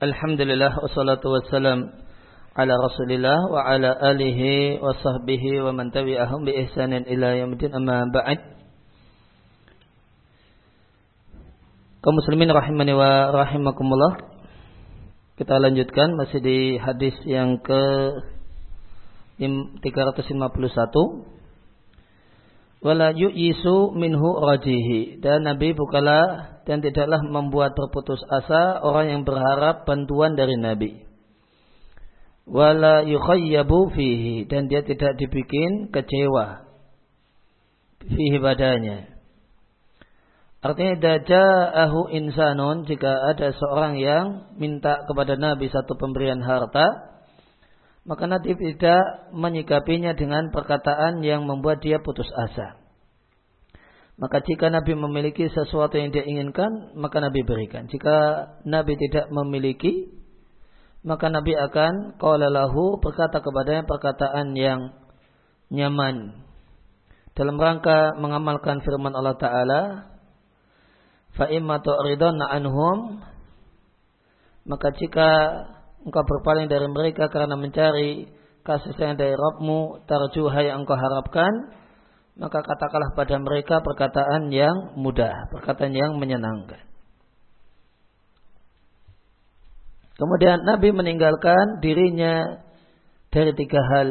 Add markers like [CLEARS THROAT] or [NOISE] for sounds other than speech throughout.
Alhamdulillah wassalatu wassalam ala Rasulillah wa ala alihi wa sahbihi wa man tabi'ahum bi ihsanin ila yaumil amma ba'd. Kaum muslimin rahimani wa rahimakumullah. Kita lanjutkan masih di hadis yang ke 351 wala yu'isu minhu rajihi. Dan Nabi bukalah dan tidaklah membuat terputus asa orang yang berharap bantuan dari Nabi. Wala yukhayyabu fihi. Dan dia tidak dibikin kecewa fihi badannya. Artinya daja'ahu insanun jika ada seorang yang minta kepada Nabi satu pemberian harta maka Nabi tidak menyikapinya dengan perkataan yang membuat dia putus asa. Maka jika Nabi memiliki sesuatu yang dia inginkan, maka Nabi berikan. Jika Nabi tidak memiliki, maka Nabi akan lahu berkata kepadanya perkataan yang nyaman. Dalam rangka mengamalkan firman Allah Ta'ala, فَإِمَّا تُعْرِضَنَّ anhum Maka jika engkau berpaling dari mereka karena mencari kasih sayang dari Rabbmu, tarjuha yang engkau harapkan, maka katakanlah pada mereka perkataan yang mudah, perkataan yang menyenangkan. Kemudian Nabi meninggalkan dirinya dari tiga hal.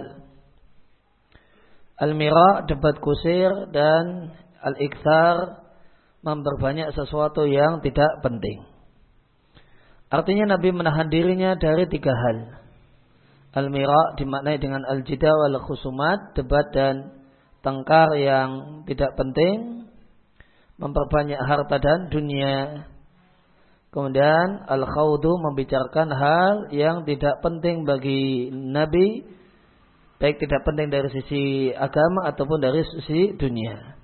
Al-mira, debat kusir, dan al-iksar, memperbanyak sesuatu yang tidak penting. Artinya Nabi menahan dirinya dari tiga hal. Al-mira dimaknai dengan al-jida wal khusumat, debat dan tengkar yang tidak penting, memperbanyak harta dan dunia. Kemudian al-khawdu membicarakan hal yang tidak penting bagi Nabi, baik tidak penting dari sisi agama ataupun dari sisi dunia.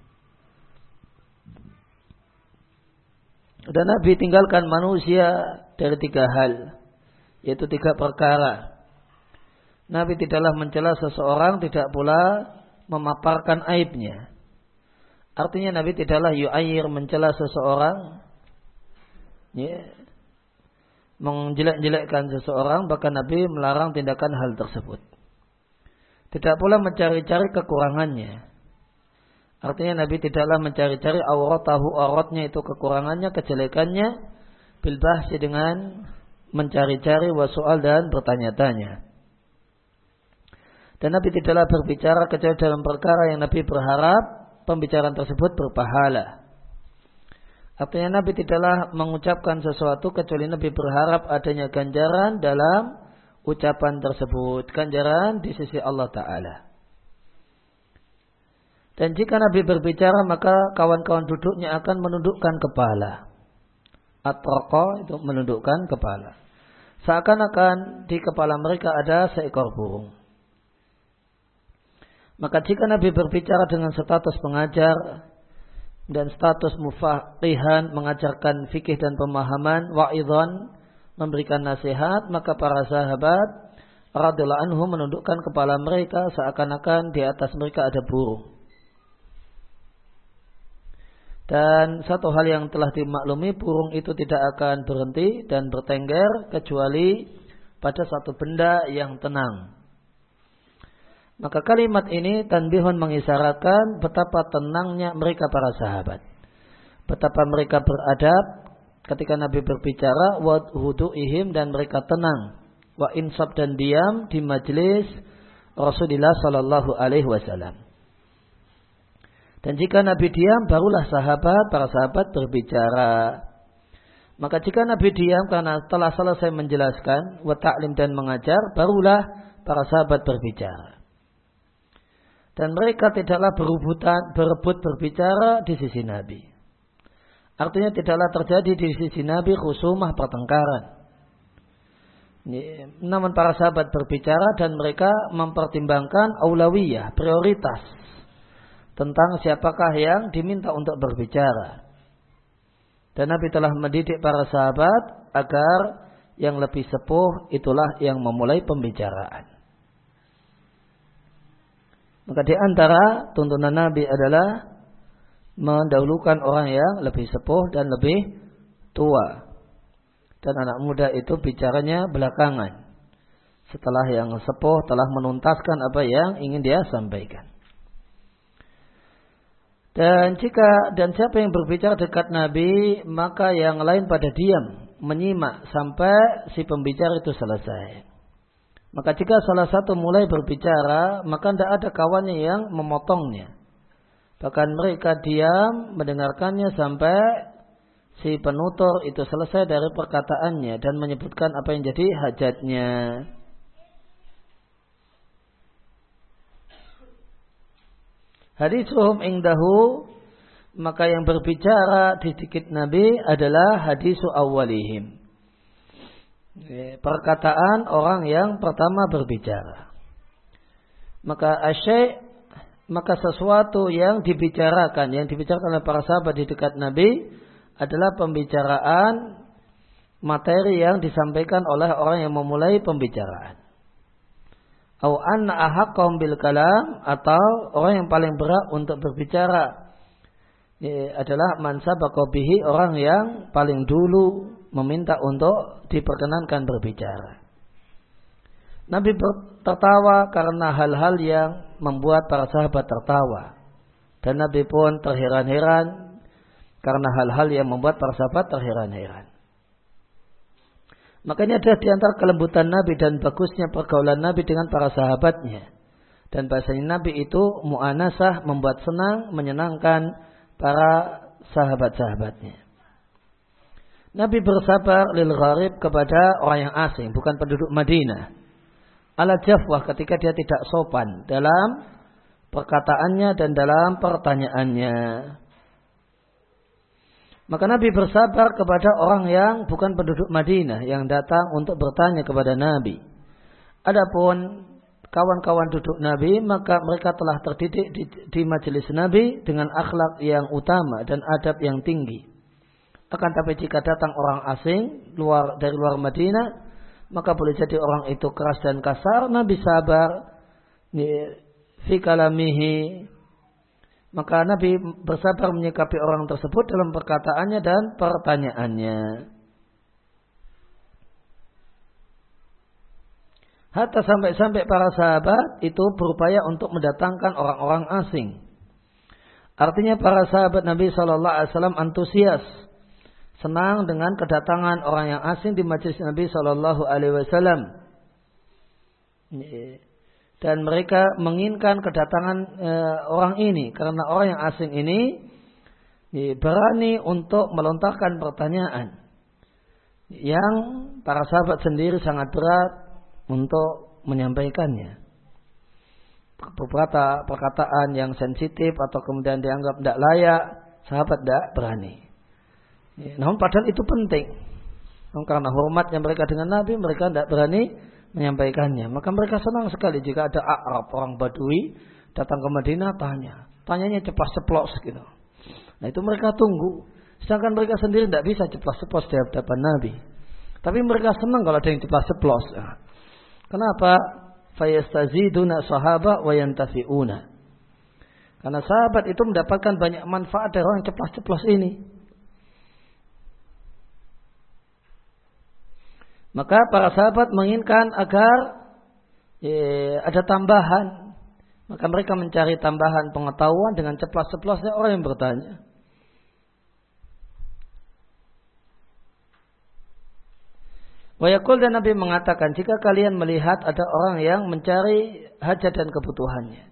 Dan Nabi tinggalkan manusia dari tiga hal, yaitu tiga perkara. Nabi tidaklah mencela seseorang, tidak pula memaparkan aibnya. Artinya Nabi tidaklah yu'ayir mencela seseorang, ya, menjelek-jelekkan seseorang, bahkan Nabi melarang tindakan hal tersebut. Tidak pula mencari-cari kekurangannya. Artinya Nabi tidaklah mencari-cari aurat tahu auratnya itu kekurangannya, kejelekannya bil bahsi dengan mencari-cari wasual dan bertanya-tanya. Dan Nabi tidaklah berbicara kecuali dalam perkara yang Nabi berharap pembicaraan tersebut berpahala. Artinya Nabi tidaklah mengucapkan sesuatu kecuali Nabi berharap adanya ganjaran dalam ucapan tersebut. Ganjaran di sisi Allah Ta'ala. Dan jika Nabi berbicara maka kawan-kawan duduknya akan menundukkan kepala. Atroko itu menundukkan kepala. Seakan-akan di kepala mereka ada seekor burung. Maka jika Nabi berbicara dengan status pengajar dan status mufaqihan mengajarkan fikih dan pemahaman wa'idhan memberikan nasihat maka para sahabat radhiyallahu anhu menundukkan kepala mereka seakan-akan di atas mereka ada burung. Dan satu hal yang telah dimaklumi, burung itu tidak akan berhenti dan bertengger kecuali pada satu benda yang tenang. Maka kalimat ini tanbihun mengisyaratkan betapa tenangnya mereka para sahabat. Betapa mereka beradab ketika Nabi berbicara ihim dan mereka tenang wa insab dan diam di majelis Rasulullah sallallahu alaihi wasallam. Dan jika Nabi diam, barulah sahabat, para sahabat berbicara. Maka jika Nabi diam karena telah selesai menjelaskan, wa ta'lim dan mengajar, barulah para sahabat berbicara. Dan mereka tidaklah berebutan, berebut berbicara di sisi Nabi. Artinya tidaklah terjadi di sisi Nabi khusumah pertengkaran. Namun para sahabat berbicara dan mereka mempertimbangkan aulawiyah, prioritas tentang siapakah yang diminta untuk berbicara. Dan Nabi telah mendidik para sahabat agar yang lebih sepuh itulah yang memulai pembicaraan. Maka di antara tuntunan Nabi adalah mendahulukan orang yang lebih sepuh dan lebih tua. dan anak muda itu bicaranya belakangan. Setelah yang sepuh telah menuntaskan apa yang ingin dia sampaikan. Dan jika dan siapa yang berbicara dekat Nabi, maka yang lain pada diam, menyimak sampai si pembicara itu selesai. Maka jika salah satu mulai berbicara, maka tidak ada kawannya yang memotongnya. Bahkan mereka diam mendengarkannya sampai si penutur itu selesai dari perkataannya dan menyebutkan apa yang jadi hajatnya. Hadisuhum ingdahu maka yang berbicara di sedikit Nabi adalah hadisu awalihim. Perkataan orang yang pertama berbicara. Maka asyik maka sesuatu yang dibicarakan, yang dibicarakan oleh para sahabat di dekat Nabi adalah pembicaraan materi yang disampaikan oleh orang yang memulai pembicaraan au anna bil kalam atau orang yang paling berat untuk berbicara ya, adalah bakobihi orang yang paling dulu meminta untuk diperkenankan berbicara. Nabi tertawa karena hal-hal yang membuat para sahabat tertawa. Dan Nabi pun terheran-heran karena hal-hal yang membuat para sahabat terheran-heran. Makanya ada di antara kelembutan Nabi dan bagusnya pergaulan Nabi dengan para sahabatnya. Dan bahasanya Nabi itu mu'anasah, membuat senang, menyenangkan para sahabat-sahabatnya. Nabi bersabar lil gharib kepada orang yang asing, bukan penduduk Madinah. Ala jafwah ketika dia tidak sopan dalam perkataannya dan dalam pertanyaannya. Maka Nabi bersabar kepada orang yang bukan penduduk Madinah yang datang untuk bertanya kepada Nabi. Adapun kawan-kawan duduk Nabi, maka mereka telah terdidik di, di majelis Nabi dengan akhlak yang utama dan adab yang tinggi. Akan tapi jika datang orang asing luar dari luar Madinah, maka boleh jadi orang itu keras dan kasar. Nabi sabar, fi kalamihi maka Nabi bersabar menyikapi orang tersebut dalam perkataannya dan pertanyaannya. Hatta sampai-sampai para sahabat itu berupaya untuk mendatangkan orang-orang asing. Artinya para sahabat Nabi Shallallahu Alaihi Wasallam antusias, senang dengan kedatangan orang yang asing di majelis Nabi Shallallahu Alaihi Wasallam dan mereka menginginkan kedatangan e, orang ini karena orang yang asing ini e, berani untuk melontarkan pertanyaan yang para sahabat sendiri sangat berat untuk menyampaikannya. Beberapa perkataan yang sensitif atau kemudian dianggap tidak layak, sahabat tidak berani. Namun padahal itu penting. Karena hormatnya mereka dengan Nabi, mereka tidak berani menyampaikannya. Maka mereka senang sekali jika ada Arab, orang Badui, datang ke Madinah tanya. Tanyanya cepat ceplos gitu. Nah itu mereka tunggu. Sedangkan mereka sendiri tidak bisa cepat ceplos di hadapan Nabi. Tapi mereka senang kalau ada yang cepat ceplos. Nah, kenapa? Fayastaziduna sahaba wa yantafi'una. Karena sahabat itu mendapatkan banyak manfaat dari orang cepat ceplos ini. Maka para sahabat menginginkan agar ya, ada tambahan. Maka mereka mencari tambahan pengetahuan dengan ceplas-ceplosnya orang yang bertanya. Wayakul dan Nabi mengatakan jika kalian melihat ada orang yang mencari hajat dan kebutuhannya.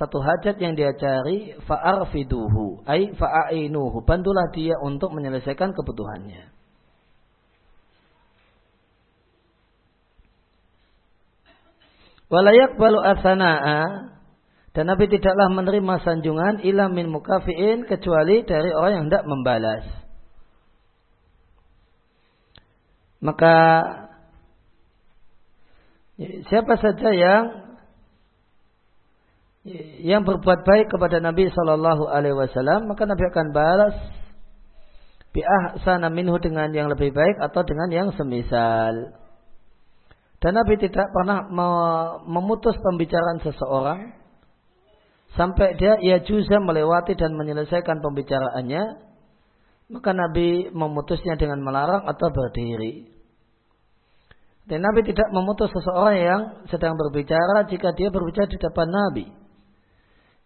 Satu hajat yang dia cari fa'arfiduhu ay fa'ainuhu bantulah dia untuk menyelesaikan kebutuhannya. Walayak balu asana'a dan Nabi tidaklah menerima sanjungan ilah min mukafiin kecuali dari orang yang tidak membalas. Maka siapa saja yang yang berbuat baik kepada Nabi Shallallahu Alaihi Wasallam maka Nabi akan balas bi'ahsana minhu dengan yang lebih baik atau dengan yang semisal. Dan Nabi tidak pernah memutus pembicaraan seseorang sampai dia ia juga melewati dan menyelesaikan pembicaraannya maka Nabi memutusnya dengan melarang atau berdiri. Dan Nabi tidak memutus seseorang yang sedang berbicara jika dia berbicara di depan Nabi.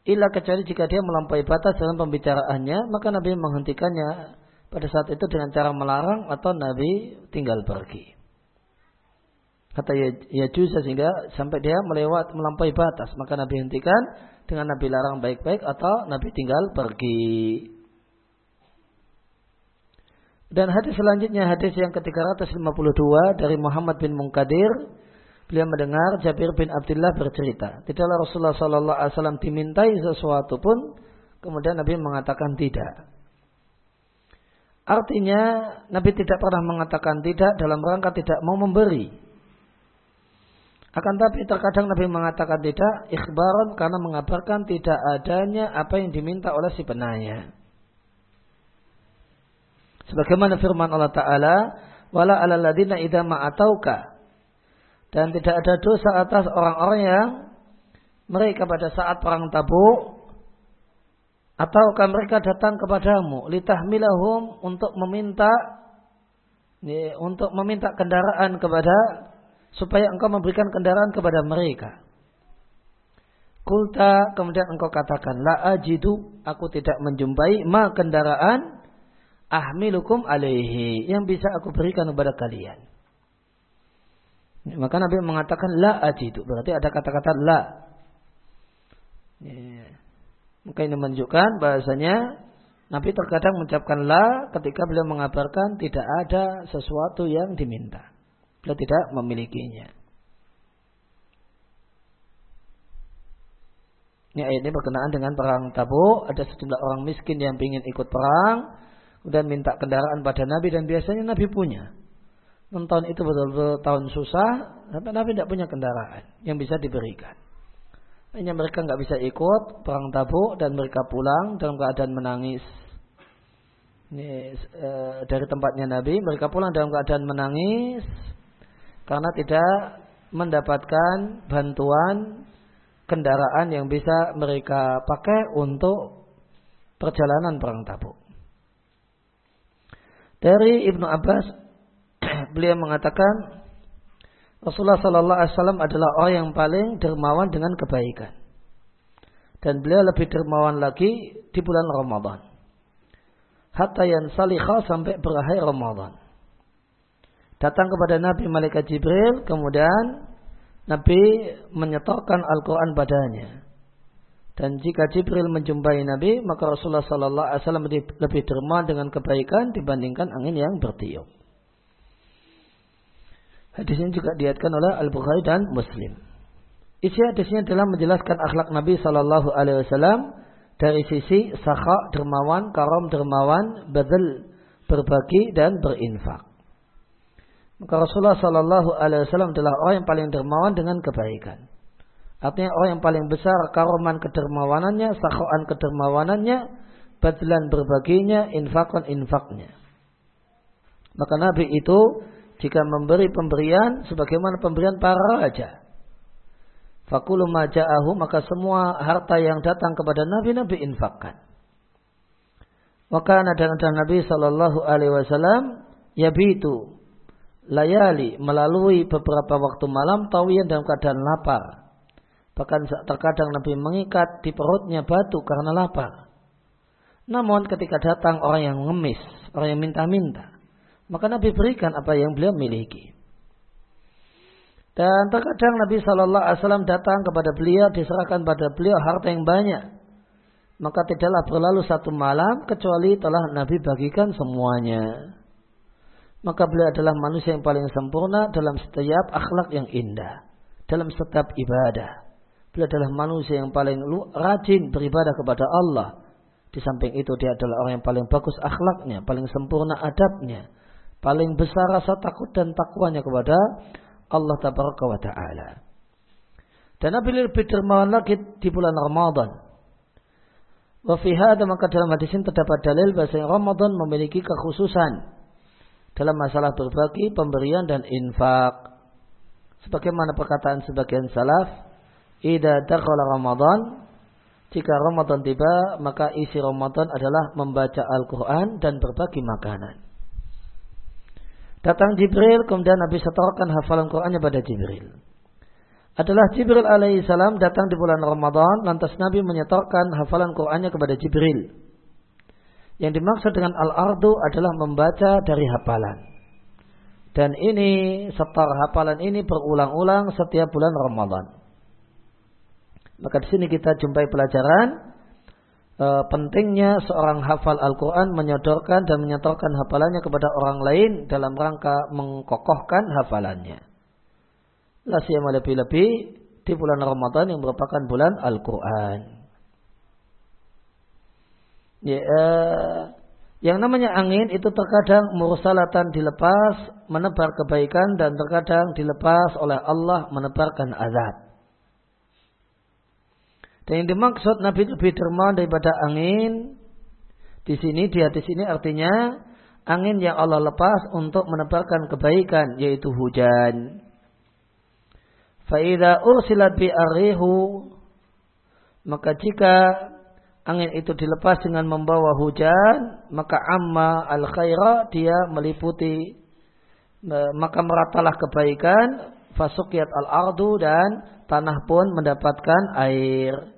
Ila kecuali jika dia melampaui batas dalam pembicaraannya, maka Nabi menghentikannya pada saat itu dengan cara melarang atau Nabi tinggal pergi. Kata ya, ya juza sehingga sampai dia melewat melampaui batas, maka Nabi hentikan dengan Nabi larang baik-baik atau Nabi tinggal pergi. Dan hadis selanjutnya hadis yang ke-352 dari Muhammad bin Munkadir. Beliau mendengar Jabir bin Abdullah bercerita. Tidaklah Rasulullah Sallallahu Alaihi Wasallam dimintai sesuatu pun. Kemudian Nabi mengatakan tidak. Artinya Nabi tidak pernah mengatakan tidak dalam rangka tidak mau memberi. Akan tapi terkadang Nabi mengatakan tidak ikhbaran karena mengabarkan tidak adanya apa yang diminta oleh si penanya. Sebagaimana firman Allah Ta'ala, wala ala ladina idha ma'atauka. Dan tidak ada dosa atas orang-orang yang mereka pada saat perang tabuk ataukah mereka datang kepadamu litahmilahum untuk meminta ya, untuk meminta kendaraan kepada supaya engkau memberikan kendaraan kepada mereka. Kulta kemudian engkau katakan la ajidu aku tidak menjumpai ma kendaraan ahmilukum alaihi yang bisa aku berikan kepada kalian. Maka Nabi mengatakan la ajidu. Berarti ada kata-kata la. Ya. Maka ini menunjukkan bahasanya Nabi terkadang mengucapkan la ketika beliau mengabarkan tidak ada sesuatu yang diminta. Beliau tidak memilikinya. Ini ayat ini berkenaan dengan perang Tabuk. Ada sejumlah orang miskin yang ingin ikut perang dan minta kendaraan pada Nabi dan biasanya Nabi punya. Tahun itu betul-betul tahun susah, tapi Nabi tidak punya kendaraan yang bisa diberikan. Hanya mereka nggak bisa ikut perang tabuk dan mereka pulang dalam keadaan menangis. Ini, e, dari tempatnya Nabi, mereka pulang dalam keadaan menangis karena tidak mendapatkan bantuan kendaraan yang bisa mereka pakai untuk perjalanan perang tabuk. Dari Ibnu Abbas [CLEARS THROAT] beliau mengatakan Rasulullah Sallallahu Alaihi Wasallam adalah orang yang paling dermawan dengan kebaikan. Dan beliau lebih dermawan lagi di bulan Ramadan. Hatta yang salikha sampai berakhir Ramadan. Datang kepada Nabi Malaikat Jibril, kemudian Nabi menyetorkan Al-Quran padanya. Dan jika Jibril menjumpai Nabi, maka Rasulullah Sallallahu Alaihi Wasallam lebih derma dengan kebaikan dibandingkan angin yang bertiup. Hadis ini juga diatkan oleh Al Bukhari dan Muslim. Isi hadisnya adalah menjelaskan akhlak Nabi Sallallahu Alaihi Wasallam dari sisi sakha dermawan, karom dermawan, badal berbagi dan berinfak. Maka Rasulullah Sallallahu Alaihi Wasallam adalah orang yang paling dermawan dengan kebaikan. Artinya orang yang paling besar karoman kedermawanannya, sakhoan kedermawanannya, badilan berbaginya, infakon infaknya. Maka Nabi itu jika memberi pemberian sebagaimana pemberian para raja. Fakulu maja'ahu maka semua harta yang datang kepada Nabi Nabi infakkan. Maka dan ada Nabi Shallallahu Alaihi Wasallam yabitu layali melalui beberapa waktu malam tawiyan dalam keadaan lapar Bahkan terkadang Nabi mengikat di perutnya batu karena lapar. Namun ketika datang orang yang mengemis, orang yang minta-minta, maka Nabi berikan apa yang beliau miliki. Dan terkadang Nabi Shallallahu Alaihi Wasallam datang kepada beliau, diserahkan pada beliau harta yang banyak. Maka tidaklah berlalu satu malam kecuali telah Nabi bagikan semuanya. Maka beliau adalah manusia yang paling sempurna dalam setiap akhlak yang indah, dalam setiap ibadah. Beliau adalah manusia yang paling rajin beribadah kepada Allah. Di samping itu dia adalah orang yang paling bagus akhlaknya, paling sempurna adabnya, paling besar rasa takut dan takwanya kepada Allah Tabaraka wa Ta'ala. Dan Nabi lebih dermawan lagi di bulan Ramadan. Wa fi maka dalam hadis ini terdapat dalil bahwa Ramadan memiliki kekhususan dalam masalah berbagi, pemberian dan infak. Sebagaimana perkataan sebagian salaf, Ida dakhala Ramadan jika Ramadan tiba, maka isi Ramadan adalah membaca Al-Quran dan berbagi makanan. Datang Jibril, kemudian Nabi setorkan hafalan Qurannya pada Jibril. Adalah Jibril alaihissalam datang di bulan Ramadan, lantas Nabi menyetorkan hafalan Qurannya kepada Jibril. Yang dimaksud dengan al-ardu adalah membaca dari hafalan. Dan ini, setor hafalan ini berulang-ulang setiap bulan Ramadan. Maka di sini kita jumpai pelajaran e, pentingnya seorang hafal Al-Quran menyodorkan dan menyetorkan hafalannya kepada orang lain dalam rangka mengkokohkan hafalannya. Lasiyama lebih-lebih di bulan Ramadan yang merupakan bulan Al-Quran. Ya, e, yang namanya angin itu terkadang mursalatan dilepas menebar kebaikan dan terkadang dilepas oleh Allah menebarkan azab. Dan yang dimaksud Nabi lebih dermawan daripada angin. Di sini, di hadis ini artinya angin yang Allah lepas untuk menebarkan kebaikan, yaitu hujan. Fa'idha ursilat bi'arihu. Maka jika angin itu dilepas dengan membawa hujan, maka amma al khaira dia meliputi maka meratalah kebaikan fasukiyat al ardu dan tanah pun mendapatkan air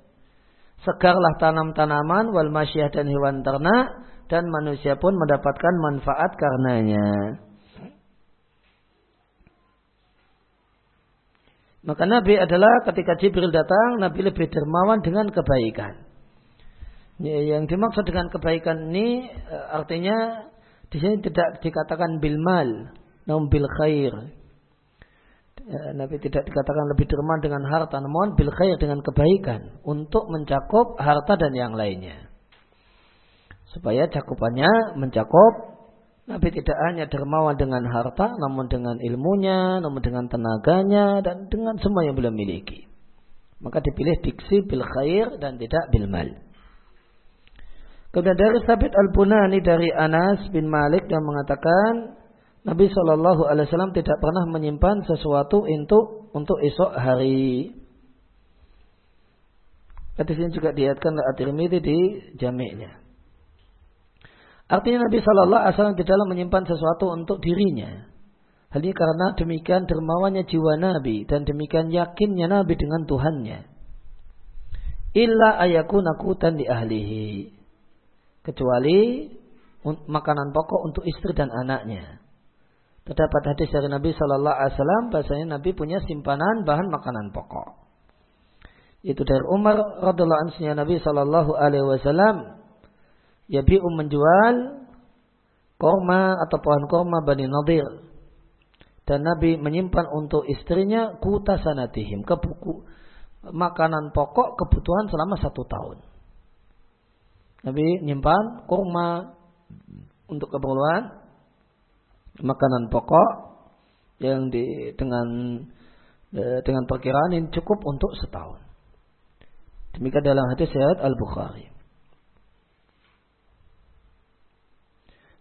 segarlah tanam-tanaman wal masyah dan hewan ternak dan manusia pun mendapatkan manfaat karenanya. Maka Nabi adalah ketika Jibril datang, Nabi lebih dermawan dengan kebaikan. Yang dimaksud dengan kebaikan ini eh, artinya di sini tidak dikatakan bil mal, namun bil khair. Ya, Nabi tidak dikatakan lebih dermawan dengan harta, namun bil khair dengan kebaikan untuk mencakup harta dan yang lainnya. Supaya cakupannya mencakup Nabi tidak hanya dermawan dengan harta, namun dengan ilmunya, namun dengan tenaganya, dan dengan semua yang beliau miliki. Maka dipilih diksi bil khair dan tidak bil mal. Kemudian dari Sabit Al-Bunani dari Anas bin Malik yang mengatakan Nabi Shallallahu Alaihi Wasallam tidak pernah menyimpan sesuatu untuk untuk esok hari. Hadis ini juga diatkan oleh At-Tirmidzi di jami'nya. Artinya Nabi Shallallahu Alaihi Wasallam tidaklah menyimpan sesuatu untuk dirinya. Hal ini karena demikian dermawannya jiwa Nabi dan demikian yakinnya Nabi dengan Tuhannya. Illa ayaku nakutan di ahlihi. Kecuali makanan pokok untuk istri dan anaknya. Terdapat hadis dari Nabi Shallallahu Alaihi Wasallam bahasanya Nabi punya simpanan bahan makanan pokok. Itu dari Umar radhiallahu anhu Nabi Shallallahu Alaihi Wasallam Yabi'u menjual korma atau pohon korma Bani Nadir. Dan Nabi menyimpan untuk istrinya kuta sanatihim. Kebuku, makanan pokok kebutuhan selama satu tahun. Nabi menyimpan korma untuk keperluan makanan pokok yang di, dengan e, dengan perkiraan ini cukup untuk setahun. Demikian dalam hadis Syed Al-Bukhari.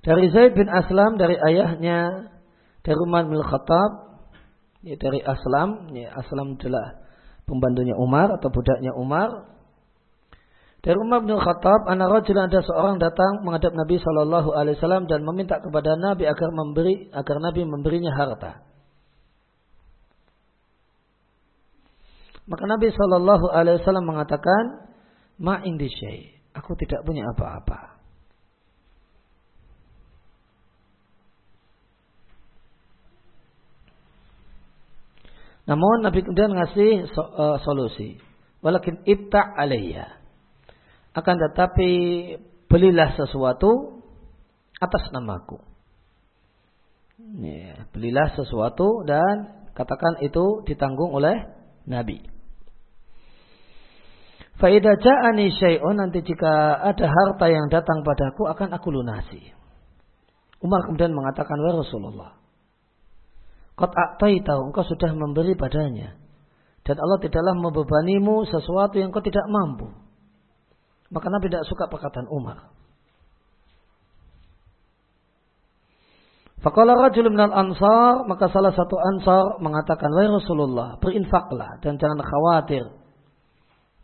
Dari Zaid bin Aslam dari ayahnya dari Umar bin Khattab ya, dari Aslam, ya, Aslam adalah pembantunya Umar atau budaknya Umar dari Umar bin Khattab, anak rajul ada seorang datang menghadap Nabi Shallallahu Alaihi Wasallam dan meminta kepada Nabi agar memberi agar Nabi memberinya harta. Maka Nabi Shallallahu Alaihi Wasallam mengatakan, Ma indi aku tidak punya apa-apa. Namun Nabi kemudian ngasih so, uh, solusi. Walakin ibta' alaiya akan tetapi belilah sesuatu atas namaku. Ya, belilah sesuatu dan katakan itu ditanggung oleh Nabi. Faidah ja'ani syai'un nanti jika ada harta yang datang padaku akan aku lunasi. Umar kemudian mengatakan, Wahai Rasulullah, Qad tahu engkau sudah memberi padanya. Dan Allah tidaklah membebanimu sesuatu yang kau tidak mampu. Maka Nabi tidak suka perkataan Umar. Faqala rajul minal ansar, maka salah satu ansar mengatakan, Wahai Rasulullah, berinfaklah dan jangan khawatir.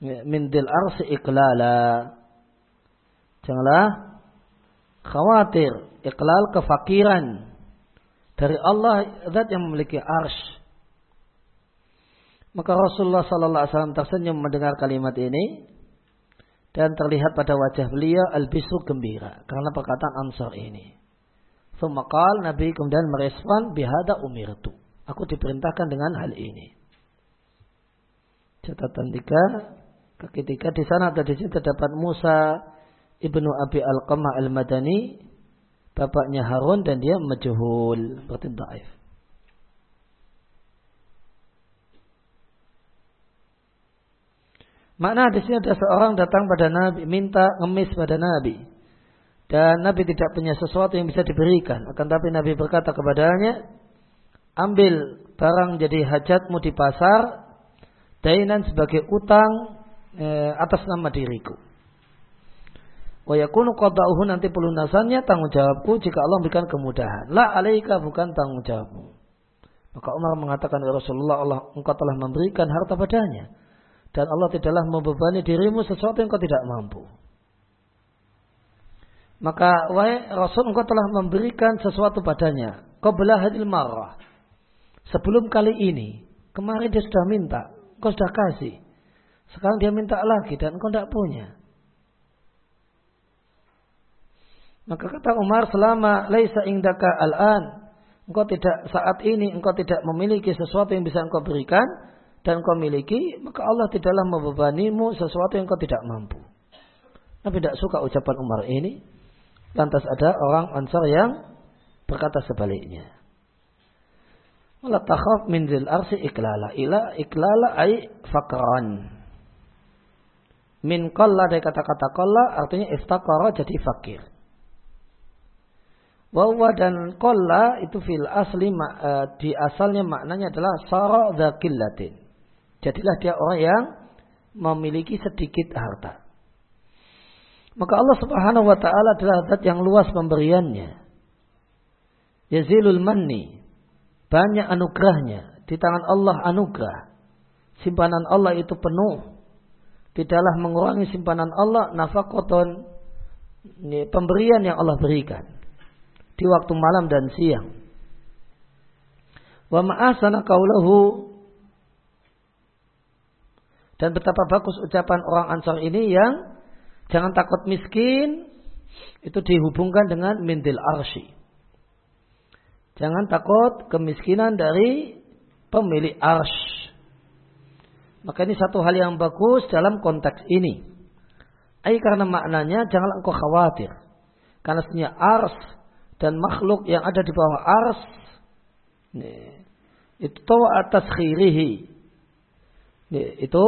min dil arsi iklala. Janganlah khawatir iklal kefakiran dari Allah zat yang memiliki arsh. Maka Rasulullah sallallahu alaihi wasallam tersenyum mendengar kalimat ini dan terlihat pada wajah beliau al-bisru gembira karena perkataan Ansar ini. Semakal Nabi kemudian merespon bihada umirtu. Aku diperintahkan dengan hal ini. Catatan tiga, ketika di sana atau di sini terdapat Musa ibnu Abi Al-Qamah Al-Madani, bapaknya Harun dan dia majhul, berarti daif. Makna di sini ada seorang datang pada Nabi, minta ngemis pada Nabi. Dan Nabi tidak punya sesuatu yang bisa diberikan. Akan tapi Nabi berkata kepadanya, ambil barang jadi hajatmu di pasar, dainan sebagai utang eh, atas nama diriku. Wa yakunu qada'uhu nanti pelunasannya tanggung jawabku jika Allah memberikan kemudahan. La alaika bukan tanggung jawabmu. Maka Umar mengatakan ya Rasulullah Allah engkau telah memberikan harta padanya dan Allah tidaklah membebani dirimu sesuatu yang kau tidak mampu. Maka wahai Rasul engkau telah memberikan sesuatu padanya. Kau belah hadil marah. Sebelum kali ini. Kemarin dia sudah minta. Kau sudah kasih. Sekarang dia minta lagi dan engkau tidak punya. Maka kata Umar selama laisa indaka al-an. Engkau tidak saat ini engkau tidak memiliki sesuatu yang bisa engkau berikan dan kau miliki, maka Allah tidaklah membebanimu sesuatu yang kau tidak mampu. Nabi tidak suka ucapan Umar ini. Lantas ada orang Ansar yang berkata sebaliknya. Takhaf min zil arsi iklala. Ila iklala ay fakran. Min qalla dari kata-kata qalla artinya iftaqara jadi fakir. Wawa dan qalla itu fil asli uh, di asalnya maknanya adalah sara dzakillatin Jadilah dia orang yang memiliki sedikit harta. Maka Allah Subhanahu wa taala adalah zat yang luas pemberiannya. Yazilul manni. Banyak anugerahnya. Di tangan Allah anugerah. Simpanan Allah itu penuh. Tidaklah mengurangi simpanan Allah nafakoton pemberian yang Allah berikan di waktu malam dan siang. Wa ma'asana kaulahu dan betapa bagus ucapan orang Ansar ini yang jangan takut miskin itu dihubungkan dengan mintil arshi. Jangan takut kemiskinan dari pemilik arsh. Maka ini satu hal yang bagus dalam konteks ini. Ay karena maknanya janganlah engkau khawatir. Karena sebenarnya ars dan makhluk yang ada di bawah ars itu atas khirihi itu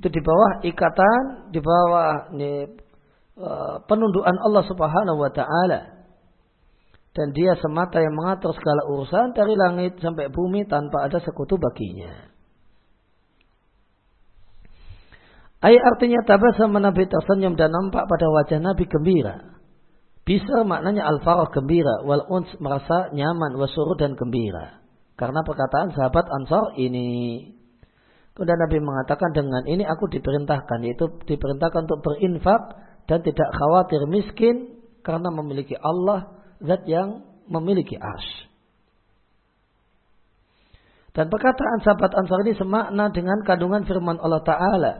itu di bawah ikatan, di bawah uh, penundukan Allah Subhanahu wa taala. Dan dia semata yang mengatur segala urusan dari langit sampai bumi tanpa ada sekutu baginya. Ayat artinya tabasam Nabi tersenyum dan nampak pada wajah Nabi gembira. Bisa maknanya al-farah gembira, wal uns merasa nyaman, wasuru dan gembira. Karena perkataan sahabat Ansar ini. Kemudian Nabi mengatakan dengan ini aku diperintahkan. Yaitu diperintahkan untuk berinfak dan tidak khawatir miskin. Karena memiliki Allah zat yang memiliki arsh. Dan perkataan sahabat Ansar ini semakna dengan kandungan firman Allah Ta'ala.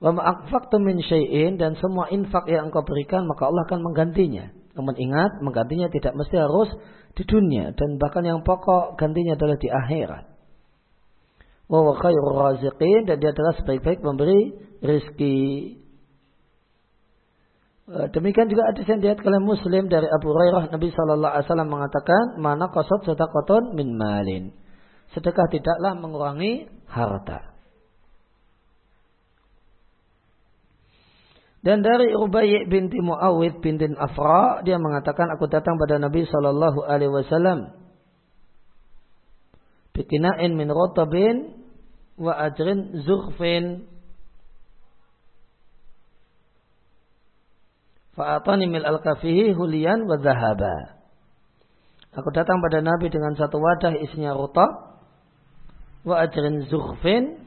Wa ma'akfaktu min syai'in dan semua infak yang engkau berikan maka Allah akan menggantinya. Namun ingat, menggantinya tidak mesti harus di dunia dan bahkan yang pokok gantinya adalah di akhirat. Wa raziqin dan dia adalah sebaik-baik memberi rezeki. E, demikian juga hadis yang dilihat oleh Muslim dari Abu Hurairah Nabi Shallallahu Alaihi Wasallam mengatakan mana kosot sedekatun min malin. Sedekah tidaklah mengurangi harta. Dan dari Ubayy binti Muawid binti Afra dia mengatakan aku datang pada Nabi sallallahu alaihi wasallam. Bikina'in min rotabin wa ajrin zukhfin fa'atani mil al-kafihi hulian wa zahaba. Aku datang pada Nabi dengan satu wadah isinya rotab wa ajrin zukhfin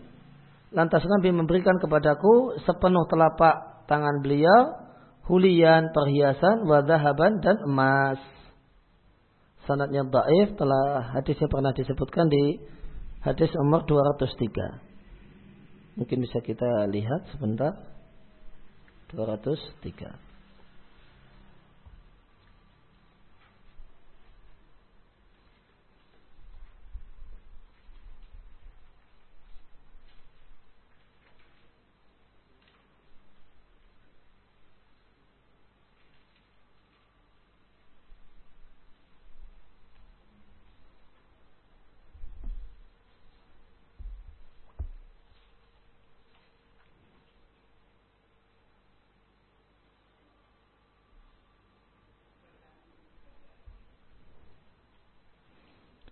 lantas Nabi memberikan kepadaku sepenuh telapak tangan beliau hulian perhiasan wadahaban dan emas. Sanatnya daif telah hadisnya pernah disebutkan di hadis nomor 203. Mungkin bisa kita lihat sebentar. 203.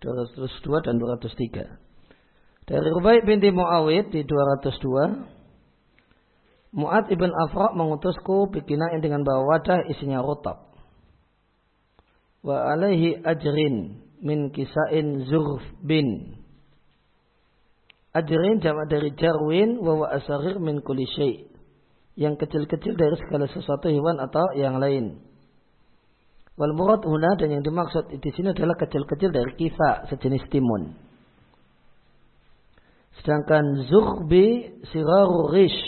202 dan 203. Dari Rubai binti Muawid di 202. Mu'ad ibn Afra mengutusku bikina'in dengan bawa wadah isinya rotab. Wa alaihi ajrin min kisain zurf bin. Ajrin jamak dari jarwin wa wa asarir min kulli Yang kecil-kecil dari segala sesuatu hewan atau yang lain. Wal murad huna dan yang dimaksud di sini adalah kecil-kecil dari kisa sejenis timun. Sedangkan zuhbi siraru rish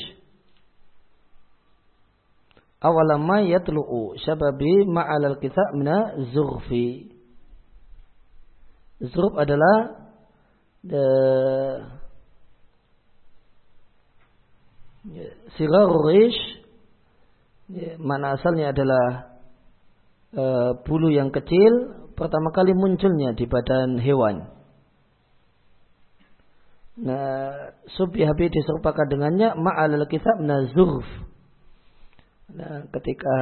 awalama yatlu'u syababi ma'alal kisa mina zuhfi. Zurf adalah the siraru rish mana asalnya adalah e, bulu yang kecil pertama kali munculnya di badan hewan. Nah, subyahabi diserupakan dengannya ma'alal kitab nazurf. Nah, ketika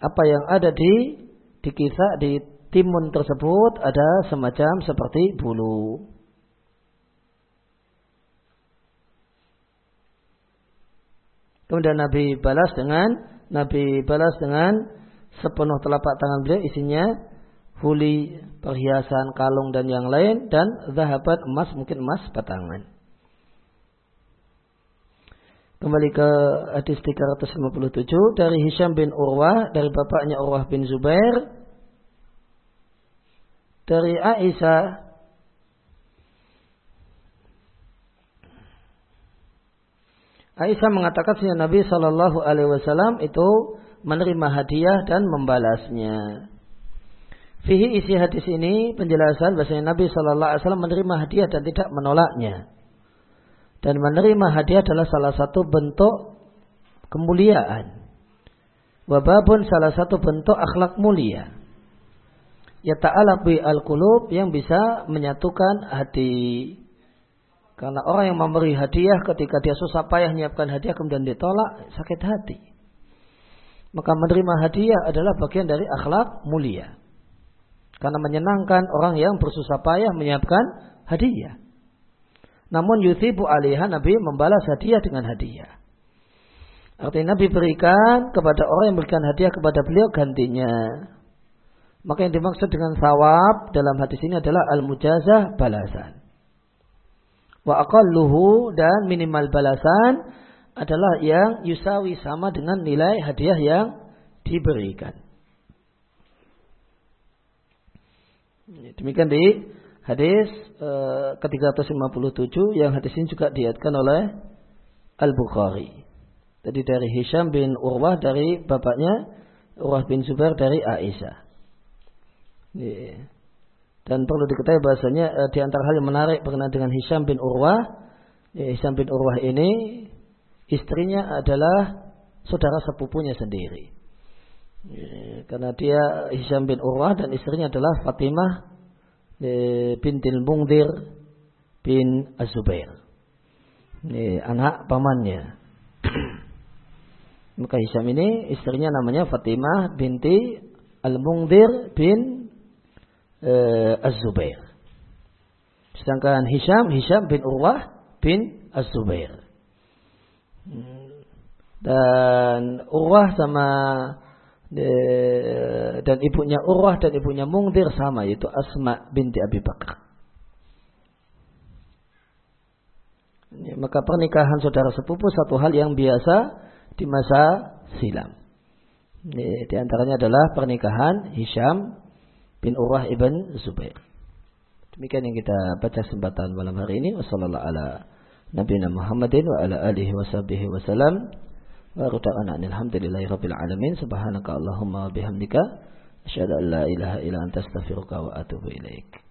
apa yang ada di di kisah di timun tersebut ada semacam seperti bulu. Kemudian Nabi balas dengan Nabi balas dengan sepenuh telapak tangan beliau isinya huli, perhiasan, kalung dan yang lain dan zahabat emas mungkin emas batangan. Kembali ke hadis 357 dari Hisham bin Urwah dari bapaknya Urwah bin Zubair dari Aisyah Aisyah mengatakan Nabi Shallallahu Alaihi Wasallam itu menerima hadiah dan membalasnya. Fihi isi hadis ini penjelasan bahasanya Nabi Shallallahu Alaihi Wasallam menerima hadiah dan tidak menolaknya. Dan menerima hadiah adalah salah satu bentuk kemuliaan. Wababun salah satu bentuk akhlak mulia. Ya ta'ala bi al-qulub yang bisa menyatukan hati. Karena orang yang memberi hadiah ketika dia susah payah menyiapkan hadiah kemudian ditolak, sakit hati. Maka menerima hadiah adalah bagian dari akhlak mulia. Karena menyenangkan orang yang bersusah payah menyiapkan hadiah. Namun yuthibu alaiha Nabi membalas hadiah dengan hadiah. Artinya Nabi berikan kepada orang yang memberikan hadiah kepada beliau gantinya. Maka yang dimaksud dengan sawab dalam hadis ini adalah al-mujazah balasan. Wa aqalluhu dan minimal balasan adalah yang yusawi sama dengan nilai hadiah yang diberikan. Demikian di hadis uh, ke-357 yang hadis ini juga diatkan oleh Al-Bukhari. Tadi dari Hisham bin Urwah dari bapaknya Urwah bin Zubair dari Aisyah. Dan perlu diketahui bahasanya uh, di antara hal yang menarik berkenaan dengan Hisham bin Urwah, Hisham bin Urwah ini istrinya adalah saudara sepupunya sendiri. Karena dia Hisham bin Urwah dan istrinya adalah Fatimah bintil Mungdir bin Az-Zubair. anak pamannya. [CLEARS THROAT] Maka Hisham ini istrinya namanya Fatimah binti Al-Mungdir bin e, Az-Zubair. Sedangkan Hisham, Hisham bin Urwah bin Az-Zubair. Dan Urwah sama dan ibunya Urwah dan ibunya Mungdir sama yaitu Asma binti Abi Bakar. maka pernikahan saudara sepupu satu hal yang biasa di masa silam. Di antaranya adalah pernikahan Hisham bin Urwah ibn Zubair. Demikian yang kita baca kesempatan malam hari ini. Wassalamualaikum nabiyina Muhammadin wa ala alihi wa sahbihi wa salam. Wa ruta'ana alhamdulillahi rabbil alamin. Subhanaka Allahumma bihamdika. Asyhadu an la ilaha illa anta astaghfiruka wa atubu ilaik.